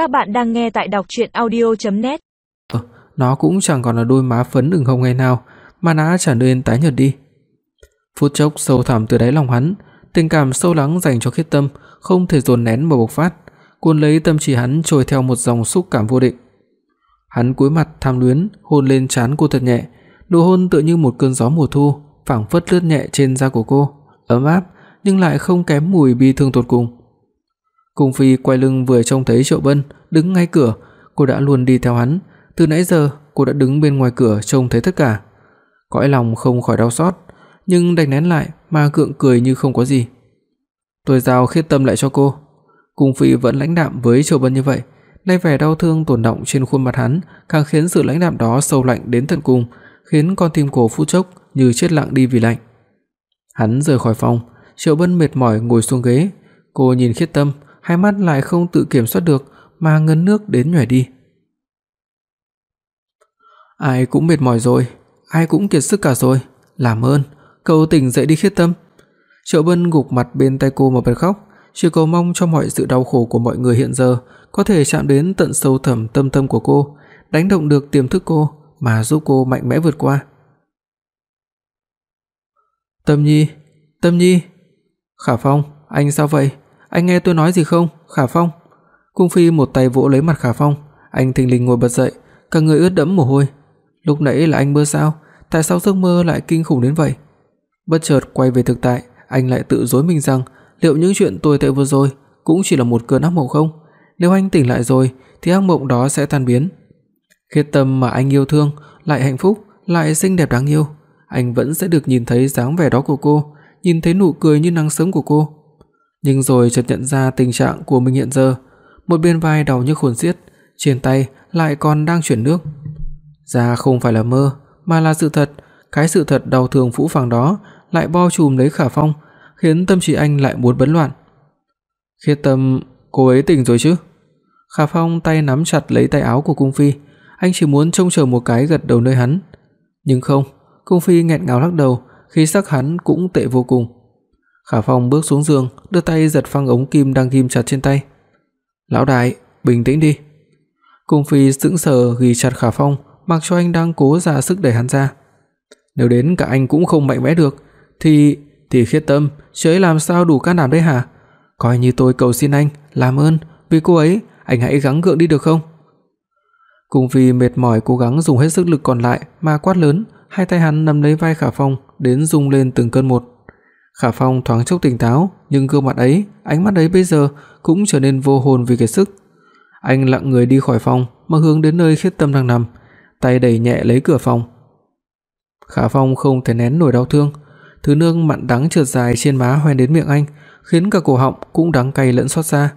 Các bạn đang nghe tại đọc audio net ờ, Nó cũng chẳng còn là đôi má phấn ửng hồng ngày nào, mà nó trở nên tái nhợt đi. Phút chốc sâu thẳm từ đáy lòng hắn, tình cảm sâu lắng dành cho Khiết Tâm không thể dồn nén mà bộc phát, cuốn lấy tâm trí hắn trôi theo một dòng xúc cảm vô định. Hắn cúi mặt tham luyến, hôn lên trán cô thật nhẹ, nụ hôn tựa như một cơn gió mùa thu, phảng phất lướt nhẹ trên da của cô, ấm áp nhưng lại không kém mùi bi thương tột cùng. Cung Phi quay lưng vừa trông thấy Triệu Bân đứng ngay cửa, cô đã luôn đi theo hắn, từ nãy giờ cô đã đứng bên ngoài cửa trông thấy tất cả. Cõi lòng không khỏi đau xót, nhưng đành nén lại mà cượng cười như không có gì. Tôi giao khiết tâm lại cho cô. Cung Phi vẫn lãnh đạm với Triệu Bân như vậy, nay vẻ đau thương tổn động trên khuôn mặt hắn càng khiến sự lãnh đạm đó sâu lạnh đến tận cùng, khiến con tim cô phút chốc như chết lặng đi vì lạnh. Hắn rời khỏi phòng, Triệu Bân mệt mỏi ngồi xuống ghế, cô nhìn Khiết Tâm, hai mắt lại không tự kiểm soát được mà ngấn nước đến nhòe đi. Ai cũng mệt mỏi rồi, ai cũng kiệt sức cả rồi, làm ơn, cầu tỉnh dậy đi Khiết Tâm. Triệu Bân gục mặt bên tay cô mà bật khóc, chỉ cầu mong cho mọi sự đau khổ của mọi người hiện giờ có thể chạm đến tận sâu thẳm tâm tâm của cô, đánh động được tiềm thức cô mà giúp cô mạnh mẽ vượt qua. Tâm Nhi, Tâm Nhi. Khả Phong, anh sao vậy? Anh nghe tôi nói gì không? Khả Phong. Cung Phi một tay vỗ lấy mặt Khả Phong, anh thình lình ngồi bật dậy, cả người ướt đẫm mồ hôi. Lúc nãy là anh mơ sao? Tại sao giấc mơ lại kinh khủng đến vậy? Bất chợt quay về thực tại, anh lại tự dối mình rằng liệu những chuyện tồi tệ vừa rồi cũng chỉ là một cơn ác mộng không? Nếu anh tỉnh lại rồi thì ác mộng đó sẽ tan biến. Khiết Tâm mà anh yêu thương, lại hạnh phúc, lại xinh đẹp đáng yêu, anh vẫn sẽ được nhìn thấy dáng vẻ đó của cô, nhìn thấy nụ cười như nắng sớm của cô. Nhưng rồi chợt nhận ra tình trạng của mình hiện giờ, một bên vai đau như khôn xiết, trên tay lại còn đang chuyển nước. Ra không phải là mơ, mà là sự thật, cái sự thật đau thương phũ phàng đó lại bao trùm lấy Khả Phong, khiến tâm trí anh lại muốn bấn loạn. Khiết Tâm, cô ấy tỉnh rồi chứ? Khả Phong tay nắm chặt lấy tay áo của cung phi, anh chỉ muốn trông chờ một cái gật đầu nơi hắn. Nhưng không, cung phi nghẹn ngào lắc đầu, khí sắc hắn cũng tệ vô cùng. Khả Phong bước xuống giường, đưa tay giật phăng ống kim đang ghim chặt trên tay. "Lão đại, bình tĩnh đi." Cung phi sững sờ ghi chặt Khả Phong, mặc cho anh đang cố ra sức đẩy hắn ra. Nếu đến cả anh cũng không mạnh mẽ được thì thì Khiết Tâm, chị làm sao đủ can đảm đấy hả? Coi như tôi cầu xin anh, làm ơn, vì cô ấy, anh hãy gắng gượng đi được không? Cung Phi mệt mỏi cố gắng dùng hết sức lực còn lại mà quát lớn, hai tay hắn nắm lấy vai Khả Phong đến rung lên từng cơn một. Khả Phong thoáng chốc tỉnh táo, nhưng gương mặt ấy, ánh mắt ấy bây giờ cũng trở nên vô hồn vì kiệt sức. Anh lặng người đi khỏi phòng mà hướng đến nơi Khiết Tâm đang nằm, tay đẩy nhẹ lấy cửa phòng. Khả Phong không thể nén nổi đau thương, thứ nước mặn đắng trượt dài trên má hoen đến miệng anh, khiến cả cổ họng cũng đắng cay lẫn xót xa.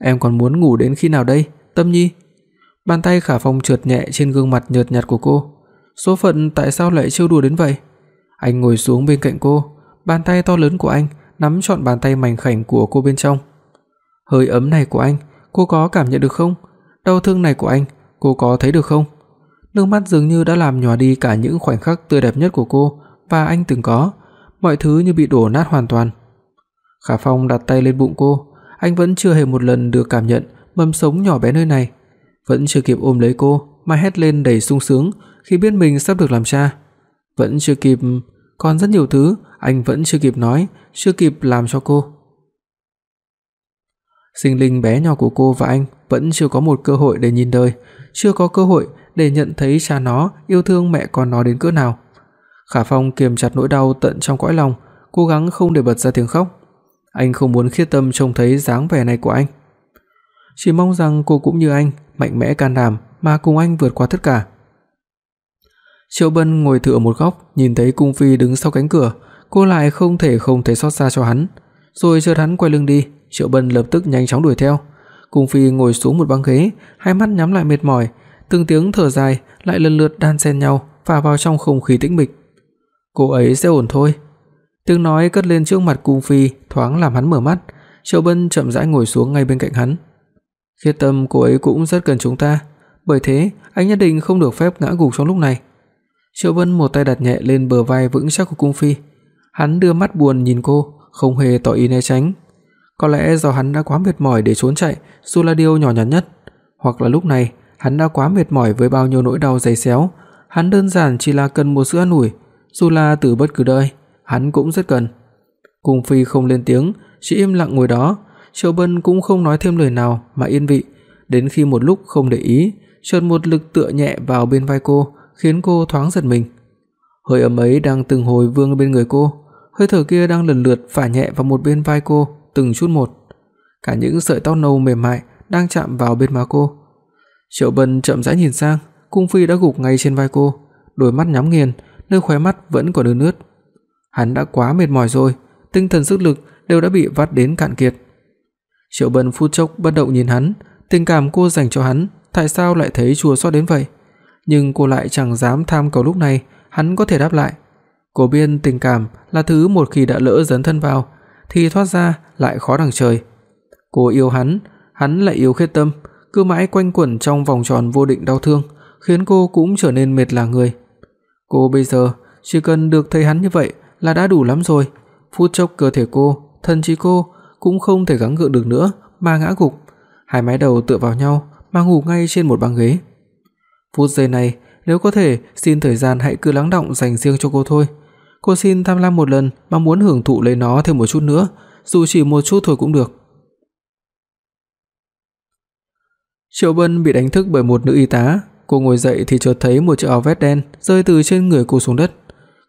Em còn muốn ngủ đến khi nào đây, Tâm Nhi? Bàn tay Khả Phong trượt nhẹ trên gương mặt nhợt nhạt của cô. Số phận tại sao lại trêu đùa đến vậy? Anh ngồi xuống bên cạnh cô, bàn tay to lớn của anh nắm trọn bàn tay mảnh khảnh của cô bên trong. Hơi ấm này của anh, cô có cảm nhận được không? Đau thương này của anh, cô có thấy được không? Nước mắt dường như đã làm nhòa đi cả những khoảnh khắc tươi đẹp nhất của cô và anh từng có, mọi thứ như bị đổ nát hoàn toàn. Khả Phong đặt tay lên bụng cô, anh vẫn chưa hề một lần được cảm nhận mầm sống nhỏ bé nơi này, vẫn chưa kịp ôm lấy cô mà hét lên đầy sung sướng khi biết mình sắp được làm cha. Vẫn chưa kịp, còn rất nhiều thứ anh vẫn chưa kịp nói, chưa kịp làm cho cô. Sinh linh bé nhỏ của cô và anh vẫn chưa có một cơ hội để nhìn đời, chưa có cơ hội để nhận thấy cha nó yêu thương mẹ con nó đến cỡ nào. Khả Phong kiềm chặt nỗi đau tận trong cõi lòng, cố gắng không để bật ra tiếng khóc. Anh không muốn Khiết Tâm trông thấy dáng vẻ này của anh. Chỉ mong rằng cô cũng như anh, mạnh mẽ can đảm mà cùng anh vượt qua tất cả. Triệu Bân ngồi tựa một góc, nhìn thấy cung phi đứng sau cánh cửa, cô lại không thể không thấy xót xa cho hắn. Rồi chợt hắn quay lưng đi, Triệu Bân lập tức nhanh chóng đuổi theo. Cung phi ngồi xuống một băng ghế, hai mắt nhắm lại mệt mỏi, từng tiếng thở dài lại lần lượt đan xen nhau phả vào trong không khí tĩnh mịch. Cô ấy sẽ ổn thôi. Tiếng nói cất lên trước mặt cung phi, thoáng làm hắn mở mắt. Triệu Bân chậm rãi ngồi xuống ngay bên cạnh hắn. Khiết Tâm cô ấy cũng rất cần chúng ta, bởi thế anh nhất định không được phép ngã gục trong lúc này. Triệu Vân một tay đặt nhẹ lên bờ vai vững chắc của cung phi, hắn đưa mắt buồn nhìn cô, không hề tỏ ý né tránh. Có lẽ do hắn đã quá mệt mỏi để trốn chạy, dù là điều nhỏ nhặt nhất, hoặc là lúc này hắn đã quá mệt mỏi với bao nhiêu nỗi đau dày xéo, hắn đơn giản chỉ là cần một sự an ủi, dù là từ bất cứ nơi, hắn cũng rất cần. Cung Phi không lên tiếng, chỉ im lặng ngồi đó, Triệu Bân cũng không nói thêm lời nào mà yên vị, đến khi một lúc không để ý, chợt một lực tựa nhẹ vào bên vai cô, khiến cô thoáng giật mình. Hơi ấm ấy đang từng hồi vương bên người cô, hơi thở kia đang lần lượt phả nhẹ vào một bên vai cô, từng chút một. Cả những sợi tóc nâu mềm mại đang chạm vào bên má cô. Triệu Bân chậm rãi nhìn sang, cung phi đã gục ngay trên vai cô, đôi mắt nhắm nghiền, nơi khóe mắt vẫn còn ướt nước. Hắn đã quá mệt mỏi rồi, tinh thần sức lực đều đã bị vắt đến cạn kiệt. Triệu Bân phút chốc bất động nhìn hắn, tình cảm cô dành cho hắn, tại sao lại thấy chua xót đến vậy? Nhưng cô lại chẳng dám tham cầu lúc này hắn có thể đáp lại. Cô biết tình cảm là thứ một khi đã lỡ dấn thân vào thì thoát ra lại khó đằng trời. Cô yêu hắn, hắn lại yêu khuyết Tâm, cứ mãi quanh quẩn trong vòng tròn vô định đau thương, khiến cô cũng trở nên mệt là người. Cô bây giờ chỉ cần được thấy hắn như vậy là đã đủ lắm rồi. Phút chốc cơ thể cô, thân trí cô cũng không thể gắng gượng được nữa mà ngã gục, hai mái đầu tựa vào nhau mà ngủ ngay trên một băng ghế. Phút giây này, nếu có thể, xin thời gian hãy cứ lắng đọng dành riêng cho cô thôi. Cô xin tham lam một lần mà muốn hưởng thụ lấy nó thêm một chút nữa, dù chỉ một chút thôi cũng được. Triệu Bân bị đánh thức bởi một nữ y tá, cô ngồi dậy thì chợt thấy một chiếc áo vest đen rơi từ trên người cô xuống đất.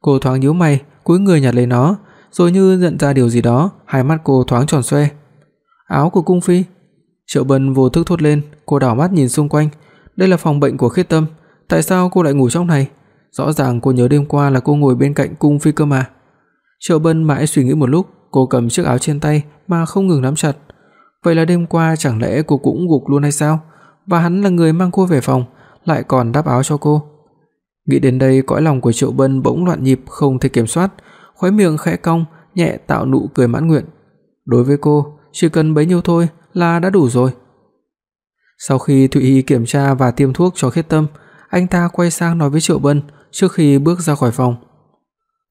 Cô thoáng nhíu mày, cúi người nhặt lấy nó, rồi như nhận ra điều gì đó, hai mắt cô thoáng tròn xoe. Áo của cung phi. Triệu Bân vô thức thốt lên, cô đảo mắt nhìn xung quanh, đây là phòng bệnh của Khiết Tâm, tại sao cô lại ngủ trong này? Rõ ràng cô nhớ đêm qua là cô ngồi bên cạnh cung phi cơ mà. Triệu Bân mãi suy nghĩ một lúc, cô cầm chiếc áo trên tay mà không ngừng nắm chặt. Vậy là đêm qua chẳng lẽ cô cũng gục luôn hay sao? Và hắn là người mang cô về phòng, lại còn đắp áo cho cô. Nghĩ đến đây, cõi lòng của Triệu Bân bỗng loạn nhịp không thể kiểm soát, khóe miệng khẽ cong, nhẹ tạo nụ cười mãn nguyện. Đối với cô, chỉ cần bấy nhiêu thôi là đã đủ rồi. Sau khi Thụy Y kiểm tra và tiêm thuốc cho Khiết Tâm, anh ta quay sang nói với Triệu Bân trước khi bước ra khỏi phòng.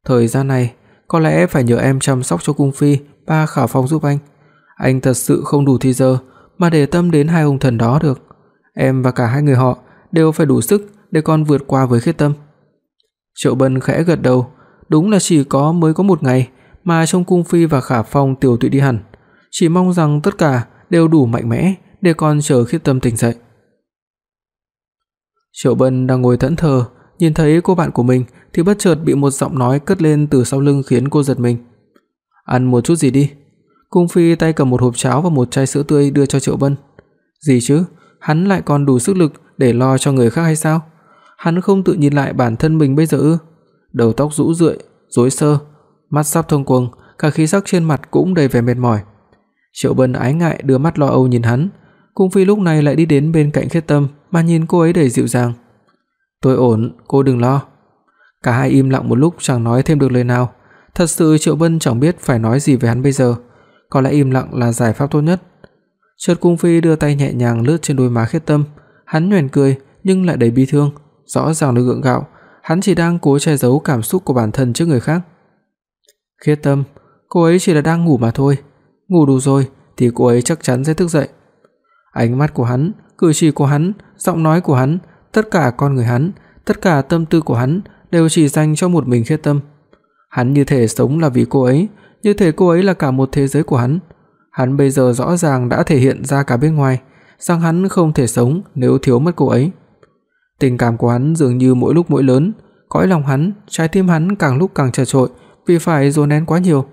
Thời gian này, có lẽ phải nhờ em chăm sóc cho cung phi ba Khả Phong giúp anh. Anh thật sự không đủ thì giờ mà để tâm đến hai ông thần đó được. Em và cả hai người họ đều phải đủ sức để con vượt qua với Khiết Tâm. Triệu Bân khẽ gật đầu, đúng là chỉ có mới có một ngày mà trong cung phi và Khả Phong tiểu tụy đi hẳn, chỉ mong rằng tất cả đều đủ mạnh mẽ để con chờ Khiết Tâm tỉnh dậy. Triệu Bân đang ngồi thẫn thờ, nhìn thấy cô bạn của mình thì bất chợt bị một giọng nói cất lên từ sau lưng khiến cô giật mình. "Ăn một chút gì đi." Cung phi tay cầm một hộp cháo và một chai sữa tươi đưa cho Triệu Bân. "Gì chứ? Hắn lại còn đủ sức lực để lo cho người khác hay sao? Hắn không tự nhìn lại bản thân mình bây giờ ư?" Đầu tóc rũ rượi, rối xơ, mắt sắp thông quầng, cả khí sắc trên mặt cũng đầy vẻ mệt mỏi. Triệu Bân ái ngại đưa mắt lo âu nhìn hắn, Cung phi lúc này lại đi đến bên cạnh Khiết Tâm, mà nhìn cô ấy đầy dịu dàng. "Tôi ổn, cô đừng lo." Cả hai im lặng một lúc chẳng nói thêm được lời nào. Thật sự Triệu Bân chẳng biết phải nói gì với hắn bây giờ, có lẽ im lặng là giải pháp tốt nhất. Chợt cung phi đưa tay nhẹ nhàng lướt trên đôi má Khiết Tâm, hắn nhoẻn cười nhưng lại đầy bi thương, rõ ràng là gượng gạo, hắn chỉ đang cố che giấu cảm xúc của bản thân trước người khác. Khiết Tâm, cô ấy chỉ là đang ngủ mà thôi, ngủ đủ rồi thì cô ấy chắc chắn sẽ thức dậy. Ánh mắt của hắn, cử chỉ của hắn, giọng nói của hắn, tất cả con người hắn, tất cả tâm tư của hắn đều chỉ dành cho một mình Khiết Tâm. Hắn như thể sống là vì cô ấy, như thể cô ấy là cả một thế giới của hắn. Hắn bây giờ rõ ràng đã thể hiện ra cả bên ngoài rằng hắn không thể sống nếu thiếu mất cô ấy. Tình cảm của hắn dường như mỗi lúc mỗi lớn, cõi lòng hắn, trái tim hắn càng lúc càng chật chội vì phải dồn nén quá nhiều.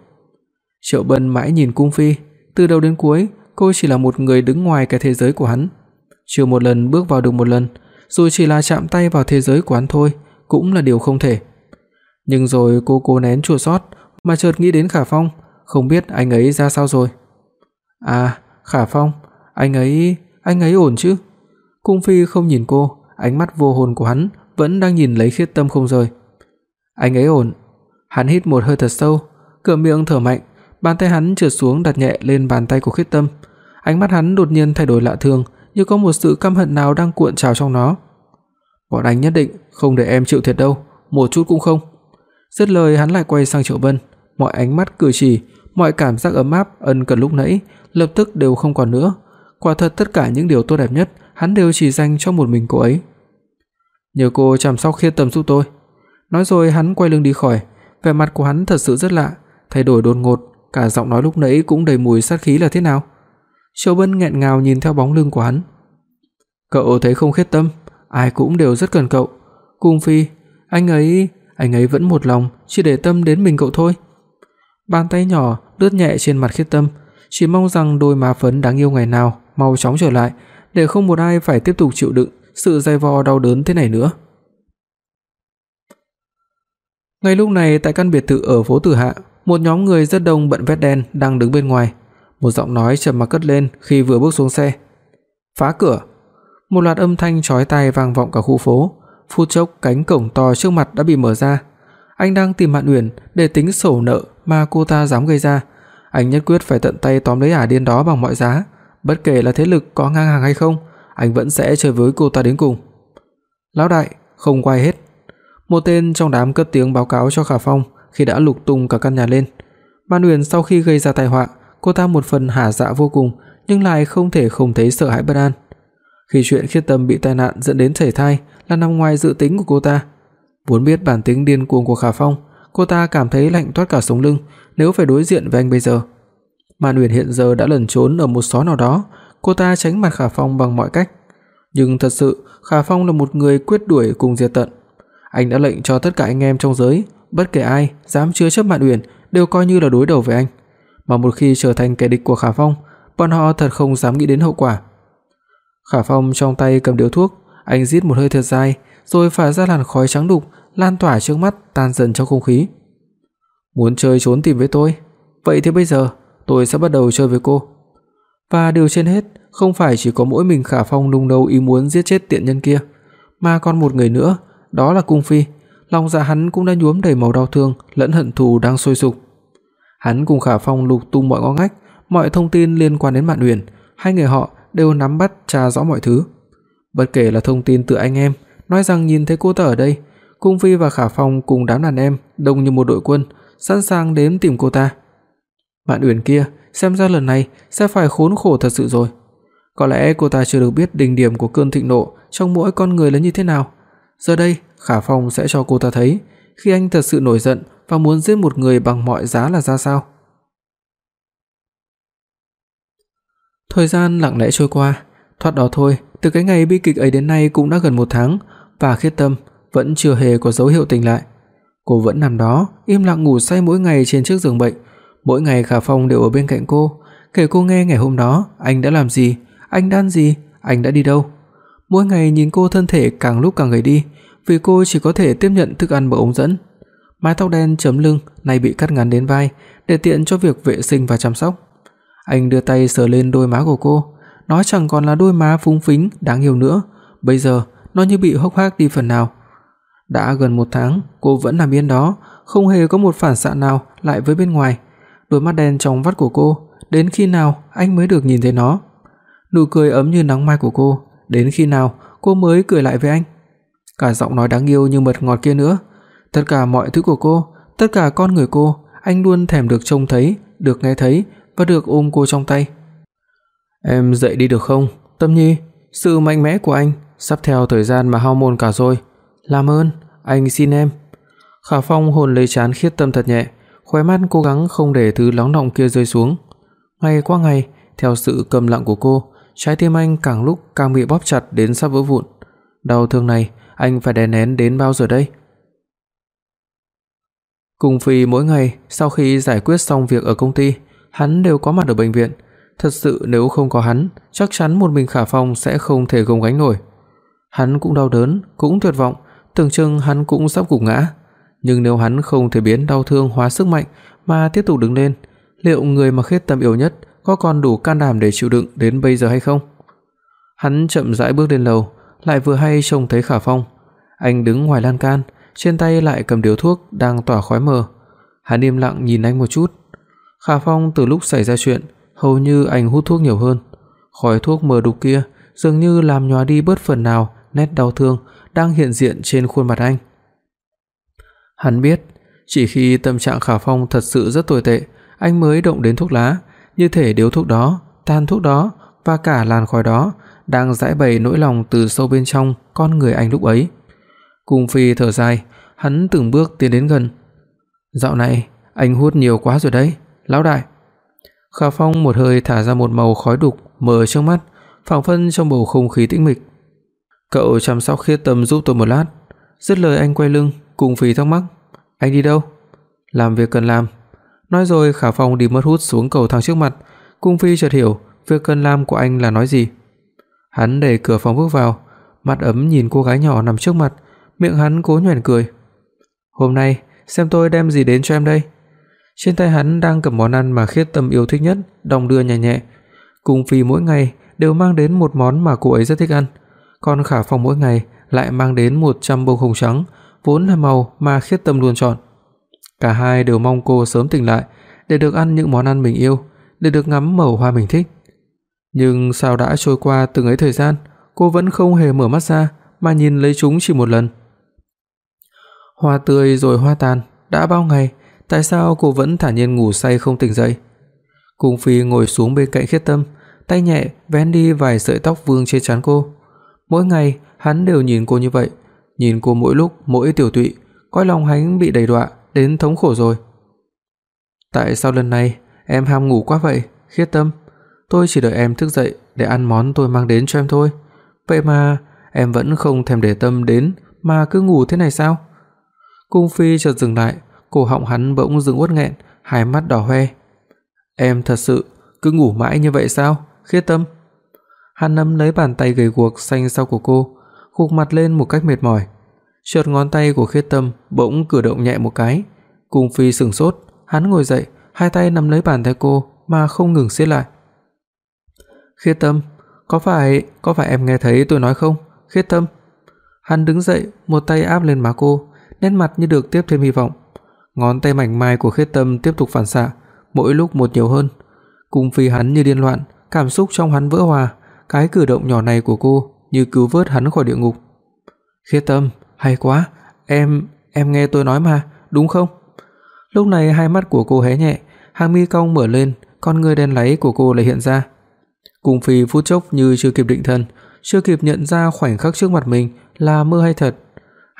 Triệu Bân mãi nhìn cung phi, từ đầu đến cuối cô chỉ là một người đứng ngoài cái thế giới của hắn, chưa một lần bước vào được một lần, dù chỉ là chạm tay vào thế giới của hắn thôi, cũng là điều không thể. Nhưng rồi cô cố nén chua xót, mà chợt nghĩ đến Khả Phong, không biết anh ấy ra sao rồi. À, Khả Phong, anh ấy, anh ấy ổn chứ? Cung Phi không nhìn cô, ánh mắt vô hồn của hắn vẫn đang nhìn lấy Khiết Tâm không rời. Anh ấy ổn. Hắn hít một hơi thật sâu, cửa miệng thở mạnh, bàn tay hắn trượt xuống đặt nhẹ lên bàn tay của Khiết Tâm. Ánh mắt hắn đột nhiên thay đổi lạ thường, như có một sự căm hận nào đang cuộn trào trong nó. "Bọn anh nhất định không để em chịu thiệt đâu, một chút cũng không." Dứt lời hắn lại quay sang Triệu Bân, mọi ánh mắt cử chỉ, mọi cảm giác ấm áp ân cần lúc nãy lập tức đều không còn nữa. Quả thật tất cả những điều tốt đẹp nhất, hắn đều chỉ dành cho một mình cô ấy. Nhờ cô chăm sóc Khiết Tâm giúp tôi. Nói rồi hắn quay lưng đi khỏi, vẻ mặt của hắn thật sự rất lạ, thay đổi đột ngột, cả giọng nói lúc nãy cũng đầy mùi sát khí là thế nào? Triệu Bân nghẹn ngào nhìn theo bóng lưng của hắn. Cậu thấy không Khiết Tâm, ai cũng đều rất cần cậu. Cung Phi, anh ấy, anh ấy vẫn một lòng chỉ để tâm đến mình cậu thôi. Bàn tay nhỏ lướt nhẹ trên mặt Khiết Tâm, chỉ mong rằng đôi má phấn đáng yêu ngày nào mau chóng trở lại, để không một ai phải tiếp tục chịu đựng sự dày vò đau đớn thế này nữa. Ngay lúc này tại căn biệt thự ở phố Tử Hạ, một nhóm người rất đông bận vest đen đang đứng bên ngoài. Một giọng nói trầm mặc cất lên khi vừa bước xuống xe. "Phá cửa!" Một loạt âm thanh chói tai vang vọng cả khu phố, phút chốc cánh cổng to trước mặt đã bị mở ra. Anh đang tìm Mạn Uyển để tính sổ nợ mà cô ta dám gây ra. Anh nhất quyết phải tận tay tóm lấy ả điên đó bằng mọi giá, bất kể là thế lực có ngang hàng hay không, anh vẫn sẽ chơi với cô ta đến cùng. Lão đại, không quay hết. Một tên trong đám cất tiếng báo cáo cho Khả Phong khi đã lục tung cả căn nhà lên. Mạn Uyển sau khi gây ra tai họa, cô ta một phần hả dạ vô cùng, nhưng lại không thể không thấy sợ hãi bất an. Khi chuyện Khiết Tâm bị tai nạn dẫn đến sảy thai là nằm ngoài dự tính của cô ta. Muốn biết bản tính điên cuồng của Khả Phong, cô ta cảm thấy lạnh toát cả sống lưng nếu phải đối diện với anh bây giờ. Mạn Uyển hiện giờ đã lẩn trốn ở một xó nào đó, cô ta tránh mặt Khả Phong bằng mọi cách. Nhưng thật sự, Khả Phong là một người quyết đuổi cùng diệt tận. Anh đã lệnh cho tất cả anh em trong giới, bất kể ai dám chứa chấp Mạn Uyển đều coi như là đối đầu với anh. Mà một khi trở thành kẻ địch của Khả Phong, bọn họ thật không dám nghĩ đến hậu quả. Khả Phong trong tay cầm điếu thuốc, anh rít một hơi thật dài, rồi phả ra làn khói trắng đục lan tỏa trước mắt tan dần trong không khí. Muốn chơi trốn tìm với tôi, vậy thì bây giờ tôi sẽ bắt đầu chơi với cô. Và điều trên hết, không phải chỉ có mỗi mình Khả Phong nung nấu ý muốn giết chết tiện nhân kia, mà còn một người nữa, đó là Cung Phi. Lòng dạ hắn cũng đã nhuốm đầy màu đau thương lẫn hận thù đang sôi sục. Hắn cùng Khả Phong lục tung mọi ngõ ngách, mọi thông tin liên quan đến Mạn Uyển, hai người họ đều nắm bắt tra rõ mọi thứ. Bất kể là thông tin từ anh em nói rằng nhìn thấy cô ta ở đây, Cung Phi và Khả Phong cùng đám đàn em đông như một đội quân, sẵn sàng đến tìm cô ta. Mạn Uyển kia, xem ra lần này sẽ phải khốn khổ thật sự rồi. Có lẽ cô ta chưa được biết đỉnh điểm của cơn thịnh nộ trong mỗi con người là như thế nào. Giờ đây, Khả Phong sẽ cho cô ta thấy khi anh thật sự nổi giận và muốn giết một người bằng mọi giá là ra sao. Thời gian lặng lẽ trôi qua, thoát đó thôi, từ cái ngày bi kịch ấy đến nay cũng đã gần một tháng và Khiết Tâm vẫn chưa hề có dấu hiệu tỉnh lại. Cô vẫn nằm đó, im lặng ngủ say mỗi ngày trên chiếc giường bệnh, mỗi ngày Khả Phong đều ở bên cạnh cô, kể cô nghe ngày hôm đó anh đã làm gì, anh đã ăn gì, anh đã đi đâu. Mỗi ngày nhìn cô thân thể càng lúc càng gầy đi, vì cô chỉ có thể tiếp nhận thức ăn bằng ống dẫn. Mái tóc đen chấm lưng nay bị cắt ngắn đến vai để tiện cho việc vệ sinh và chăm sóc. Anh đưa tay sờ lên đôi má của cô, nó chẳng còn là đôi má phúng phính đáng yêu nữa, bây giờ nó như bị hốc hác đi phần nào. Đã gần một tháng, cô vẫn nằm yên đó, không hề có một phản xạ nào lại với bên ngoài. Đôi mắt đen trong vắt của cô, đến khi nào anh mới được nhìn thấy nó? Nụ cười ấm như nắng mai của cô, đến khi nào cô mới cười lại với anh? Cả giọng nói đáng yêu như mật ngọt kia nữa, tất cả mọi thứ của cô, tất cả con người cô, anh luôn thèm được trông thấy, được nghe thấy và được ôm cô trong tay. "Em dậy đi được không? Tâm Nhi, sự mạnh mẽ của anh sắp theo thời gian mà hao mòn cả rồi. Làm ơn, anh xin em." Khả Phong hồn lấy trán Khiết Tâm thật nhẹ, khóe mắt cố gắng không để thứ nóng động kia rơi xuống. Ngày qua ngày, theo sự câm lặng của cô, trái tim anh càng lúc càng bị bóp chặt đến sắp vỡ vụn. Đau thương này, anh phải đè nén đến bao giờ đây? Cùng Phi mỗi ngày sau khi giải quyết xong việc ở công ty, hắn đều có mặt ở bệnh viện. Thật sự nếu không có hắn, chắc chắn một mình Khả Phong sẽ không thể gồng gánh nổi. Hắn cũng đau đớn, cũng tuyệt vọng, tưởng chừng hắn cũng sắp gục ngã. Nhưng nếu hắn không thể biến đau thương hóa sức mạnh mà tiếp tục đứng lên, liệu người mà Khiết Tâm yêu nhất có còn đủ can đảm để chịu đựng đến bây giờ hay không? Hắn chậm rãi bước lên lầu, lại vừa hay trông thấy Khả Phong. Anh đứng ngoài lan can, trên tay lại cầm điếu thuốc đang tỏa khói mờ. Hắn im lặng nhìn anh một chút. Khả Phong từ lúc xảy ra chuyện, hầu như anh hút thuốc nhiều hơn. Khói thuốc mờ đục kia dường như làm nhòa đi bớt phần nào nét đau thương đang hiện diện trên khuôn mặt anh. Hắn biết, chỉ khi tâm trạng Khả Phong thật sự rất tồi tệ, anh mới động đến thuốc lá, như thể điếu thuốc đó, tàn thuốc đó và cả làn khói đó đang giải bày nỗi lòng từ sâu bên trong con người anh lúc ấy. Cung Phi thở dài, hắn từng bước tiến đến gần. "Dạo này anh hút nhiều quá rồi đấy, lão đại." Khả Phong một hơi thả ra một màu khói đục mờ trước mắt, phảng phất trong bầu không khí tĩnh mịch. "Cậu chăm sóc Khiết Tâm giúp tôi một lát." Dứt lời anh quay lưng, Cung Phi thắc mắc, "Anh đi đâu?" "Làm việc cần làm." Nói rồi Khả Phong đi mất hút xuống cầu thang trước mặt, Cung Phi chợt hiểu việc cần làm của anh là nói gì. Hắn đẩy cửa phòng bước vào, mắt ấm nhìn cô gái nhỏ nằm trước mặt, miệng hắn cố nhoẻn cười. "Hôm nay xem tôi đem gì đến cho em đây." Trên tay hắn đang cầm món ăn mà Khiết Tâm yêu thích nhất, đong đưa nhẹ nhẹ. Cung Phi mỗi ngày đều mang đến một món mà cô ấy rất thích ăn, còn Khả Phong mỗi ngày lại mang đến 100 bông hồng trắng, vốn là màu mà Khiết Tâm luôn chọn. Cả hai đều mong cô sớm tỉnh lại để được ăn những món ăn mình yêu, để được ngắm màu hoa mình thích. Nhưng sao đã trôi qua từng ấy thời gian, cô vẫn không hề mở mắt ra mà nhìn lấy chúng chỉ một lần. Hoa tươi rồi hoa tàn, đã bao ngày, tại sao cô vẫn thản nhiên ngủ say không tỉnh dậy? Cung Phi ngồi xuống bên cạnh Khiết Tâm, tay nhẹ vén đi vài sợi tóc vương trên trán cô. Mỗi ngày hắn đều nhìn cô như vậy, nhìn cô mỗi lúc mỗi tiểu tụy, coi lòng hắn bị đầy đọa đến thống khổ rồi. Tại sao lần này em ham ngủ quá vậy, Khiết Tâm? Tôi chỉ đợi em thức dậy để ăn món tôi mang đến cho em thôi. Vậy mà em vẫn không thèm để tâm đến mà cứ ngủ thế này sao? Cung Phi chợt dừng lại, cổ họng hắn bỗng dưng uất nghẹn, hai mắt đỏ hoe. Em thật sự cứ ngủ mãi như vậy sao, Khiết Tâm? Hắn nắm lấy bàn tay gầy guộc xanh xao của cô, gục mặt lên một cách mệt mỏi. Chợt ngón tay của Khiết Tâm bỗng cử động nhẹ một cái, Cung Phi sững sốt, hắn ngồi dậy, hai tay nắm lấy bàn tay cô mà không ngừng siết lại. "Khiết Tâm, có phải có phải em nghe thấy tôi nói không? Khiết Tâm." Hắn đứng dậy, một tay áp lên má cô, nét mặt như được tiếp thêm hy vọng. Ngón tay mảnh mai của Khiết Tâm tiếp tục phản xạ, mỗi lúc một nhiều hơn. Cung Phi hắn như điên loạn, cảm xúc trong hắn vỡ hòa, cái cử động nhỏ này của cô như cứu vớt hắn khỏi địa ngục. "Khế Tâm, hay quá, em em nghe tôi nói mà, đúng không?" Lúc này hai mắt của cô hé nhẹ, hàng mi cong mở lên, con ngươi đen láy của cô lại hiện ra. Cung Phi phút chốc như chưa kịp định thần, chưa kịp nhận ra khoảnh khắc trước mặt mình là mơ hay thật.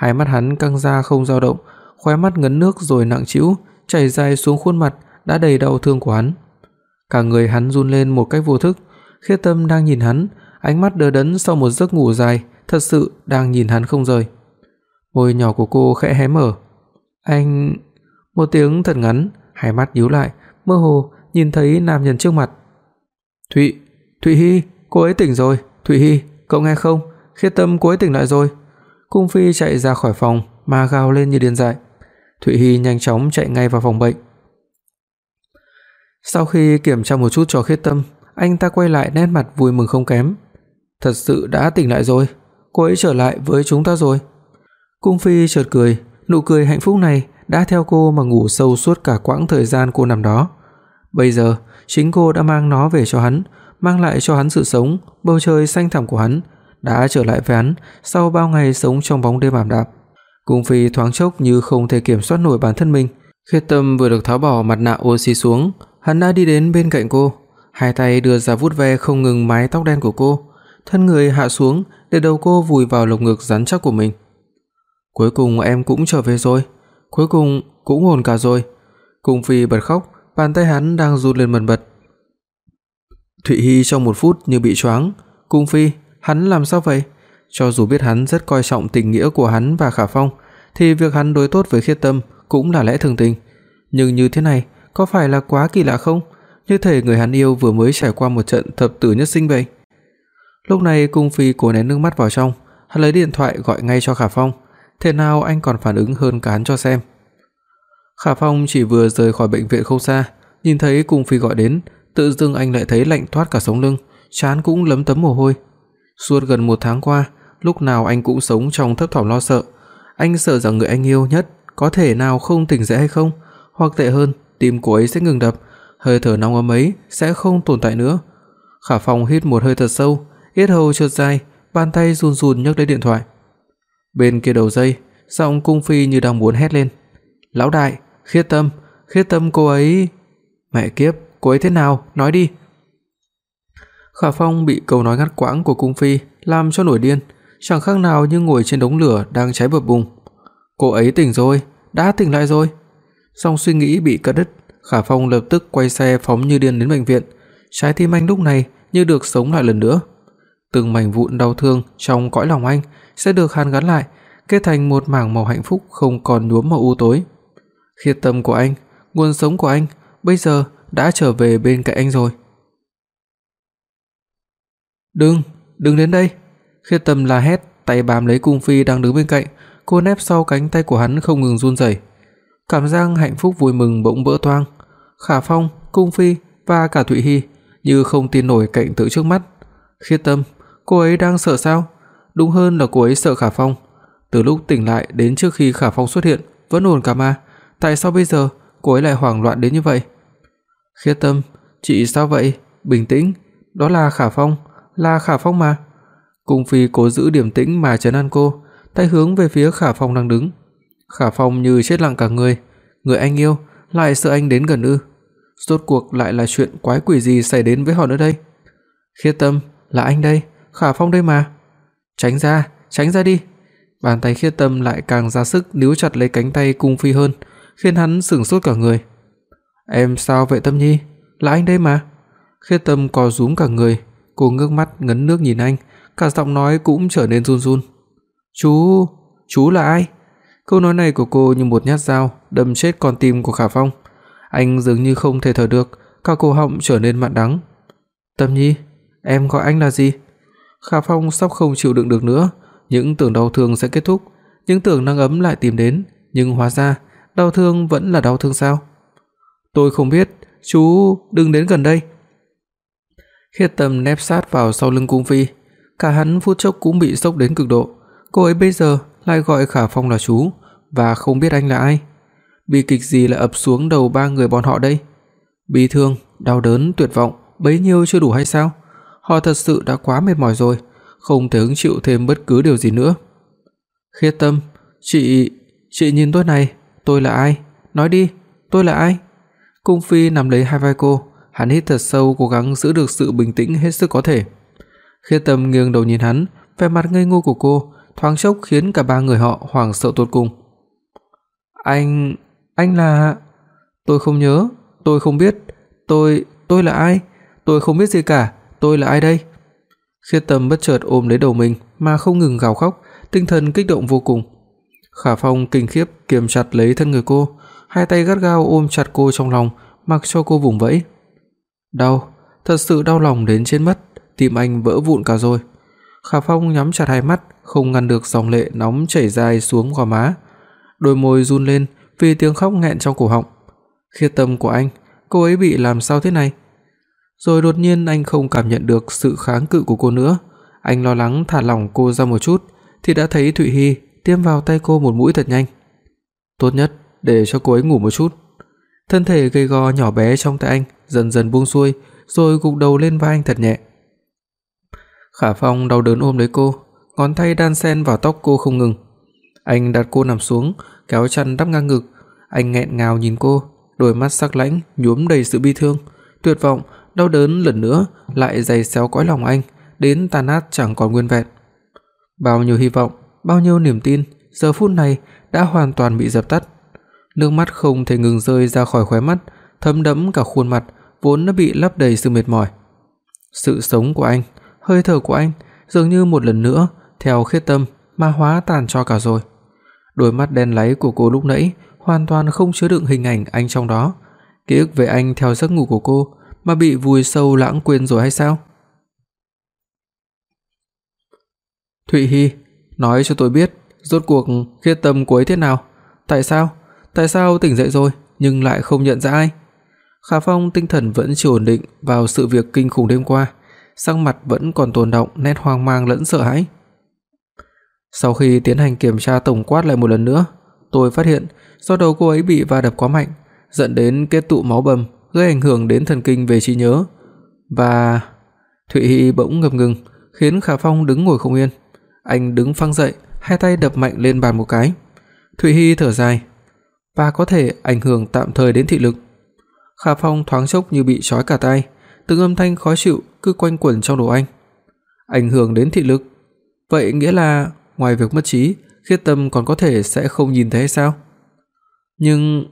Hai mắt hắn căng ra không dao động, khóe mắt ngấn nước rồi nặng trĩu, chảy dài xuống khuôn mặt đã đầy đau thương của hắn. Cả người hắn run lên một cách vô thức, Khiết Tâm đang nhìn hắn, ánh mắt đờ đẫn sau một giấc ngủ dài, thật sự đang nhìn hắn không rời. Môi nhỏ của cô khẽ hé mở. "Anh..." Một tiếng thật ngắn, hai mắt nhíu lại, mơ hồ nhìn thấy nam nhân trước mặt. "Thụy, Thụy Hi, cô ấy tỉnh rồi, Thụy Hi, cậu nghe không? Khiết Tâm cô ấy tỉnh lại rồi." Cung Phi chạy ra khỏi phòng mà gào lên như điên dại. Thụy Hi nhanh chóng chạy ngay vào phòng bệnh. Sau khi kiểm tra một chút cho Khiết Tâm, anh ta quay lại nét mặt vui mừng không kém. Thật sự đã tỉnh lại rồi, cô ấy trở lại với chúng ta rồi. Cung Phi chợt cười, nụ cười hạnh phúc này đã theo cô mà ngủ sâu suốt cả quãng thời gian cô nằm đó. Bây giờ, chính cô đã mang nó về cho hắn, mang lại cho hắn sự sống, bầu trời xanh thẳm của hắn, đã trở lại với hắn sau bao ngày sống trong bóng đêm ảm đạm. Cung Phi thoáng chốc như không thể kiểm soát nổi bản thân mình. Khiết Tâm vừa được tháo bỏ mặt nạ oxy xuống, hắn đã đi đến bên cạnh cô, hai tay đưa ra vuốt ve không ngừng mái tóc đen của cô, thân người hạ xuống để đầu cô vùi vào lồng ngực rắn chắc của mình. Cuối cùng em cũng trở về rồi, cuối cùng cũng ổn cả rồi. Cung Phi bật khóc, bàn tay hắn đang run lên bần bật. Thụy Hi trong một phút như bị choáng, "Cung Phi, hắn làm sao vậy?" Cho dù biết hắn rất coi trọng tình nghĩa của hắn và Khả Phong, thì việc hắn đối tốt với Khiết Tâm cũng là lẽ thường tình, nhưng như thế này có phải là quá kỳ lạ không? Như thể người hắn yêu vừa mới trải qua một trận thập tử nhất sinh vậy. Lúc này Cung Phi cố nén nước mắt vào trong, hắn lấy điện thoại gọi ngay cho Khả Phong, thế nào anh còn phản ứng hơn cả hắn cho xem. Khả Phong chỉ vừa rời khỏi bệnh viện không xa, nhìn thấy Cung Phi gọi đến, tự dưng anh lại thấy lạnh toát cả sống lưng, trán cũng lấm tấm mồ hôi. Suốt gần một tháng qua, lúc nào anh cũng sống trong thấp thỏm lo sợ, anh sợ rằng người anh yêu nhất có thể nào không tỉnh dậy hay không, hoặc tệ hơn, tim cô ấy sẽ ngừng đập, hơi thở nóng ấm ấy sẽ không tồn tại nữa. Khả Phong hít một hơi thật sâu, yết hầu chợt dài, bàn tay run run nhấc lấy điện thoại. Bên kia đầu dây, giọng cung phi như đang muốn hét lên. "Lão đại, Khiết Tâm, Khiết Tâm cô ấy." Mẹ kiếp, cô ấy thế nào, nói đi. Khả Phong bị câu nói ngắt quãng của cung phi làm cho nổi điên, chẳng khác nào như ngồi trên đống lửa đang cháy bập bùng. Cô ấy tỉnh rồi, đã tỉnh lại rồi. Song suy nghĩ bị cắt đứt, Khả Phong lập tức quay xe phóng như điên đến bệnh viện. Trái tim anh lúc này như được sống lại lần nữa. Từng mảnh vụn đau thương trong cõi lòng anh sẽ được hàn gắn lại, kết thành một mảng màu hạnh phúc không còn nhuốm màu u tối. Khiết tâm của anh, nguồn sống của anh bây giờ đã trở về bên cạnh anh rồi. "Đừng, đừng đến đây." Khiết Tâm la hét, tay bám lấy cung phi đang đứng bên cạnh, cô nép sau cánh tay của hắn không ngừng run rẩy. Cảm giác hạnh phúc vui mừng bỗng vỡ toang. Khả Phong, cung phi và cả Thụy Hi như không tin nổi cảnh tượng trước mắt. Khiết Tâm, cô ấy đang sợ sao? Đúng hơn là cô ấy sợ Khả Phong. Từ lúc tỉnh lại đến trước khi Khả Phong xuất hiện, vẫn ổn cả mà, tại sao bây giờ cô ấy lại hoảng loạn đến như vậy? Khiết Tâm, chị sao vậy? Bình tĩnh, đó là Khả Phong, là Khả Phong mà. Cung Phi cố giữ điềm tĩnh mà trấn an cô, tay hướng về phía Khả Phong đang đứng. Khả Phong như chết lặng cả người, người anh yêu lại sợ anh đến gần ư? Rốt cuộc lại là chuyện quái quỷ gì xảy đến với họ nữa đây? Khiết Tâm, là anh đây, Khả Phong đây mà. Tránh ra, tránh ra đi. Bàn tay Khiết Tâm lại càng ra sức níu chặt lấy cánh tay Cung Phi hơn, khiến hắn sững sốt cả người. "Em sao vậy Tâm Nhi? Là anh đây mà." Khiết Tâm co rúm cả người, cô ngước mắt ngấn nước nhìn anh, cả giọng nói cũng trở nên run run. "Chú, chú là ai?" Câu nói này của cô như một nhát dao đâm chết con tim của Khả Phong. Anh dường như không thể thở được, cả cổ họng trở nên mặn đắng. "Tâm Nhi, em gọi anh là gì?" Khả Phong sắp không chịu đựng được nữa, những tưởng đau thương sẽ kết thúc, những tưởng nắng ấm lại tìm đến, nhưng hóa ra đau thương vẫn là đau thương sao? Tôi không biết, chú đừng đến gần đây. Khiết Tâm nép sát vào sau lưng Cung Phi, cả hắn phút chốc cũng bị sốc đến cực độ. Cô ấy bây giờ lại gọi Khả Phong là chú và không biết anh là ai. Bi kịch gì lại ập xuống đầu ba người bọn họ đây? Bi thương, đau đớn, tuyệt vọng, bấy nhiêu chưa đủ hay sao? Họ thật sự đã quá mệt mỏi rồi, không thể hứng chịu thêm bất cứ điều gì nữa. Khiết Tâm, chị, chị nhìn tôi này, tôi là ai? Nói đi, tôi là ai? Cung Phi nắm lấy hai vai cô, hắn hít thật sâu cố gắng giữ được sự bình tĩnh hết sức có thể. Khiết Tâm nghiêng đầu nhìn hắn, vẻ mặt ngây ngô của cô thoáng chốc khiến cả ba người họ hoảng sợ tột cùng. "Anh, anh là Tôi không nhớ, tôi không biết, tôi, tôi là ai? Tôi không biết gì cả, tôi là ai đây?" Khiết Tâm bất chợt ôm lấy đầu mình mà không ngừng gào khóc, tinh thần kích động vô cùng. Khả Phong kinh khiếp kiềm chặt lấy thân người cô, hai tay gắt gao ôm chặt cô trong lòng, mặc cho cô vùng vẫy. Đau, thật sự đau lòng đến chết mất, tim anh vỡ vụn cả rồi. Khả Phong nhắm chặt hai mắt, không ngăn được dòng lệ nóng chảy dài xuống gò má. Đôi môi run lên vì tiếng khóc nghẹn trong cổ họng. Khiết tâm của anh, cô ấy bị làm sao thế này? Rồi đột nhiên anh không cảm nhận được sự kháng cự của cô nữa. Anh lo lắng thả lỏng cô ra một chút thì đã thấy Thụy Hi tiêm vào tay cô một mũi thật nhanh. Tốt nhất để cho cô ấy ngủ một chút. Thân thể gầy gò nhỏ bé trong tay anh dần dần buông xuôi, rồi gục đầu lên vai anh thật nhẹ. Khả Phong đau đớn ôm lấy cô, ngón tay đan xen vào tóc cô không ngừng. Anh đặt cô nằm xuống, kéo chăn đắp ngang ngực, anh nghẹn ngào nhìn cô, đôi mắt sắc lãnh nhuốm đầy sự bi thương, tuyệt vọng, đau đớn lần nữa lại dày xéo cõi lòng anh, đến tan nát chẳng còn nguyên vẹn. Bao nhiêu hy vọng, bao nhiêu niềm tin, giờ phút này đã hoàn toàn bị dập tắt. Nước mắt không thể ngừng rơi ra khỏi khóe mắt, thấm đẫm cả khuôn mặt vốn đã bị lấp đầy sự mệt mỏi. Sự sống của anh, hơi thở của anh dường như một lần nữa theo khiết tâm mà hóa tàn cho cả rồi. Đôi mắt đen láy của cô lúc nãy hoàn toàn không chứa đựng hình ảnh anh trong đó. Ký ức về anh theo giấc ngủ của cô mà bị vùi sâu lãng quên rồi hay sao? Thụy Hi, nói cho tôi biết, rốt cuộc khiết tâm của ấy thế nào? Tại sao? Tại sao tỉnh dậy rồi nhưng lại không nhận ra ai? Khả Phong tinh thần vẫn chưa ổn định vào sự việc kinh khủng đêm qua, sắc mặt vẫn còn tồn đọng nét hoang mang lẫn sợ hãi. Sau khi tiến hành kiểm tra tổng quát lại một lần nữa, tôi phát hiện do đầu cô ấy bị va đập quá mạnh, dẫn đến kết tụ máu bầm, gây ảnh hưởng đến thần kinh về trí nhớ. Và Thụy Hi bỗng ngập ngừng, khiến Khả Phong đứng ngồi không yên. Anh đứng phăng dậy, hai tay đập mạnh lên bàn một cái. Thụy Hi thở dài, "Và có thể ảnh hưởng tạm thời đến thị lực." Khả Phong thoáng chốc như bị trói cả tay, từng âm thanh khó chịu cứ quanh quẩn trong đầu anh, ảnh hưởng đến thị lực. Vậy nghĩa là ngoài việc mất trí, Khiết Tâm còn có thể sẽ không nhìn thấy hay sao? Nhưng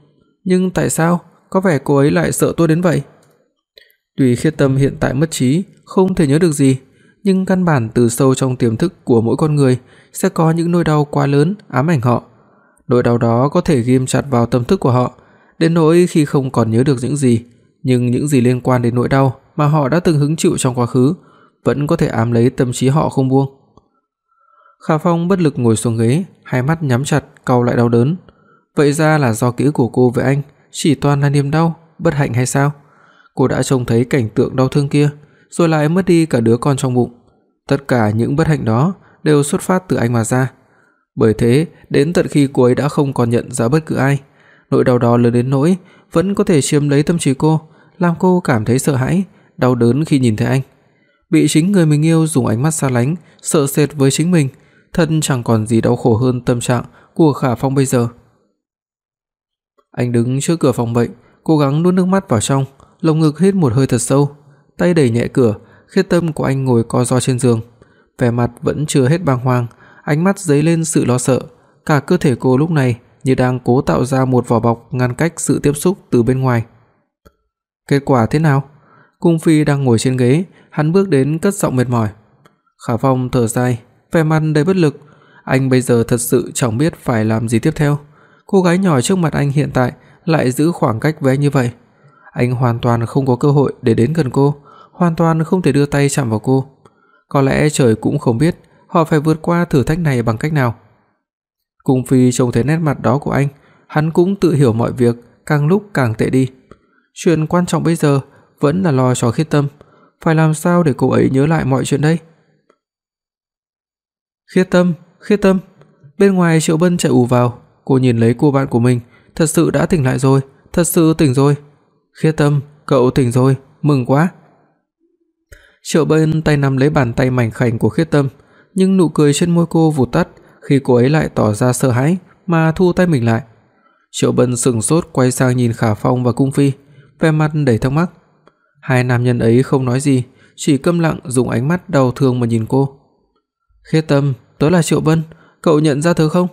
nhưng tại sao có vẻ cô ấy lại sợ tôi đến vậy? Tuy Khiết Tâm hiện tại mất trí, không thể nhớ được gì, nhưng căn bản từ sâu trong tiềm thức của mỗi con người sẽ có những nỗi đau quá lớn ám ảnh họ. Nỗi đau đó có thể ghim chặt vào tâm thức của họ, đến nỗi khi không còn nhớ được những gì, nhưng những gì liên quan đến nỗi đau mà họ đã từng hứng chịu trong quá khứ vẫn có thể ám lấy tâm trí họ không buông. Khả Phong bất lực ngồi xuống ghế, hai mắt nhắm chặt, cau lại đau đớn. Vậy ra là do ký ức của cô với anh chỉ toàn là niềm đau, bất hạnh hay sao? Cô đã trông thấy cảnh tượng đau thương kia, rồi lại mất đi cả đứa con trong bụng. Tất cả những bất hạnh đó đều xuất phát từ anh mà ra. Bởi thế, đến tận khi cô ấy đã không còn nhận ra bất cứ ai, nỗi đau đó lớn đến nỗi vẫn có thể chiếm lấy tâm trí cô, làm cô cảm thấy sợ hãi, đau đớn khi nhìn thấy anh. Bị chính người mình yêu dùng ánh mắt xa lánh, sợ sệt với chính mình, thật chẳng còn gì đau khổ hơn tâm trạng của Khả Phong bây giờ. Anh đứng trước cửa phòng bệnh, cố gắng nuốt nước mắt vào trong, lồng ngực hít một hơi thật sâu, tay đẩy nhẹ cửa, khi tâm của anh ngồi co ro trên giường, vẻ mặt vẫn chưa hết bàng hoàng, ánh mắt dấy lên sự lo sợ, cả cơ thể cô lúc này như đang cố tạo ra một vỏ bọc ngăn cách sự tiếp xúc từ bên ngoài. Kết quả thế nào? Cung Phi đang ngồi trên ghế, hắn bước đến cất giọng mệt mỏi. Khả Phong thở dài, vẻ mặt đầy bất lực, anh bây giờ thật sự chẳng biết phải làm gì tiếp theo. Cô gái nhỏ trước mặt anh hiện tại lại giữ khoảng cách với anh như vậy. Anh hoàn toàn không có cơ hội để đến gần cô, hoàn toàn không thể đưa tay chạm vào cô. Có lẽ trời cũng không biết họ phải vượt qua thử thách này bằng cách nào. Cung Phi trông thấy nét mặt đó của anh, hắn cũng tự hiểu mọi việc càng lúc càng tệ đi. Chuyện quan trọng bây giờ vẫn là lo cho Khiết Tâm, phải làm sao để cô ấy nhớ lại mọi chuyện đây? Khiết Tâm, Khiết Tâm. Bên ngoài Triệu Bân chạy ù vào, cô nhìn lấy cô bạn của mình, thật sự đã tỉnh lại rồi, thật sự tỉnh rồi. Khiết Tâm, cậu tỉnh rồi, mừng quá. Triệu Bân tay nắm lấy bàn tay mảnh khảnh của Khiết Tâm, nhưng nụ cười trên môi cô vụt tắt khi cô ấy lại tỏ ra sợ hãi mà thu tay mình lại. Triệu Bân sững sốt quay sang nhìn Khả Phong và Cung Phi, vẻ mặt đầy thắc mắc. Hai nam nhân ấy không nói gì, chỉ câm lặng dùng ánh mắt đau thương mà nhìn cô. "Khiết Tâm, tớ là Triệu Bân, cậu nhận ra tớ không?"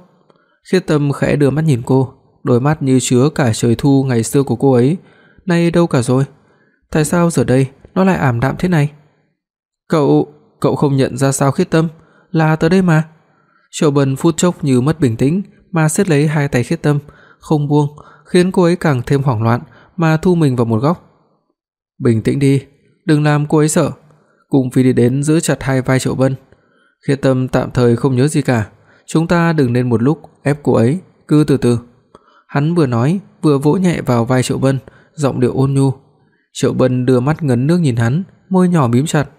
Khiết Tâm khẽ đưa mắt nhìn cô, đôi mắt như chứa cả trời thu ngày xưa của cô ấy, nay đâu cả rồi? Tại sao giờ đây nó lại ảm đạm thế này? "Cậu, cậu không nhận ra sao Khiết Tâm, là tới đây mà." Triệu Bân phút chốc như mất bình tĩnh mà siết lấy hai tay Khiết Tâm, không buông, khiến cô ấy càng thêm hoảng loạn mà thu mình vào một góc. "Bình tĩnh đi, đừng làm cô ấy sợ." cùng Phi đi đến giữ chặt hai vai Triệu Bân. Khiết Tâm tạm thời không nhớ gì cả, chúng ta đừng nên một lúc ép cô ấy, cứ từ từ. Hắn vừa nói, vừa vỗ nhẹ vào vai Triệu Bân, giọng điệu ôn nhu. Triệu Bân đưa mắt ngấn nước nhìn hắn, môi nhỏ mím chặt.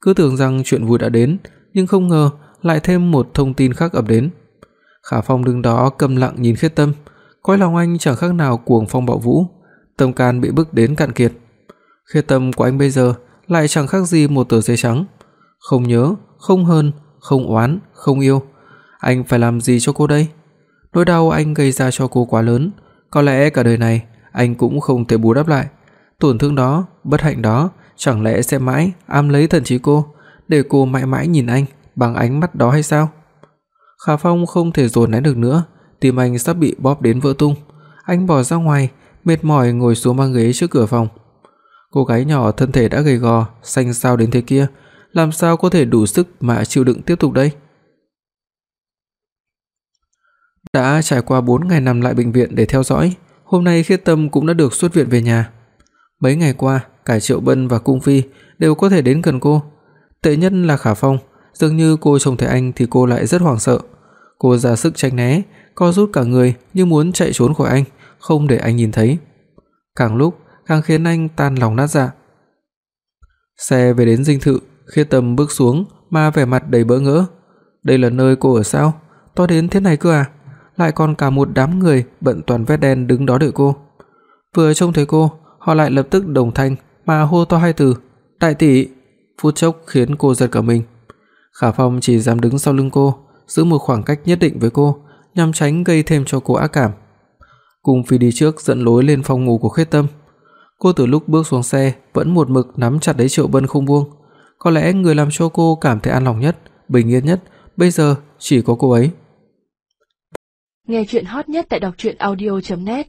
Cứ tưởng rằng chuyện vui đã đến, nhưng không ngờ lại thêm một thông tin khác ập đến. Khả Phong đứng đó câm lặng nhìn Khiết Tâm, cõi lòng anh chẳng khác nào cuồng phong bạo vũ, tâm can bị bức đến cạn kiệt. Khiết Tâm của anh bây giờ lại chẳng khác gì một tờ giấy trắng, không nhớ, không hơn, không oán, không yêu. Anh phải làm gì cho cô đây? Nỗi đau anh gây ra cho cô quá lớn, có lẽ cả đời này anh cũng không thể bù đắp lại. Tổn thương đó, bất hạnh đó chẳng lẽ sẽ mãi ám lấy thần trí cô, để cô mãi mãi nhìn anh bằng ánh mắt đó hay sao? Khả Phong không thể dồn nén được nữa, tim anh sắp bị bóp đến vỡ tung. Anh bỏ ra ngoài, mệt mỏi ngồi xuống băng ghế trước cửa phòng. Cô gái nhỏ thân thể đã gầy gò, xanh xao đến thế kia, làm sao có thể đủ sức mà chịu đựng tiếp tục đây? Đã trải qua 4 ngày nằm lại bệnh viện để theo dõi, hôm nay Khiết Tâm cũng đã được xuất viện về nhà. Mấy ngày qua, cả Triệu Bân và Cung Phi đều có thể đến gần cô. Tệ nhất là Khả Phong, dường như cô trông thấy anh thì cô lại rất hoảng sợ. Cô ra sức tránh né, co rút cả người như muốn chạy trốn khỏi anh, không để anh nhìn thấy. Càng lúc càng khiến anh tan lòng nát dạ. Xe về đến dinh thự, Khê Tâm bước xuống mà vẻ mặt đầy bỡ ngỡ. Đây là nơi cô ở sao? To đến thế này cơ à? Lại còn cả một đám người bận toàn vest đen đứng đó đợi cô. Vừa trông thấy cô, họ lại lập tức đồng thanh mà hô to hai từ, "Đại tỷ!" phút chốc khiến cô giật cả mình. Khả Phong chỉ dám đứng sau lưng cô, giữ một khoảng cách nhất định với cô, nhằm tránh gây thêm cho cô ác cảm. Cùng phi đi trước dẫn lối lên phòng ngủ của Khuyết Tâm. Cô từ lúc bước xuống xe vẫn một mực nắm chặt lấy Triệu Bân không buông. Có lẽ người làm cho cô cảm thấy an lòng nhất, bình yên nhất bây giờ chỉ có cô ấy. Nghe truyện hot nhất tại doctruyenaudio.net